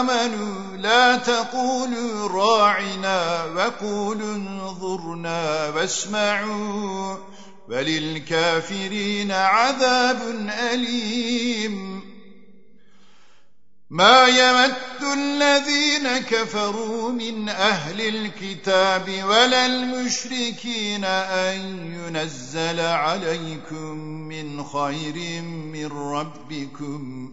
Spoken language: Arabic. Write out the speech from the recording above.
آمنوا لا تقولوا راعنا وقولوا انظرنا واسمعوا وللكافرين عذاب أليم. ما يمد الذين كفروا من أهل الكتاب ولا المشركين أن ينزل عليكم من خير من ربكم.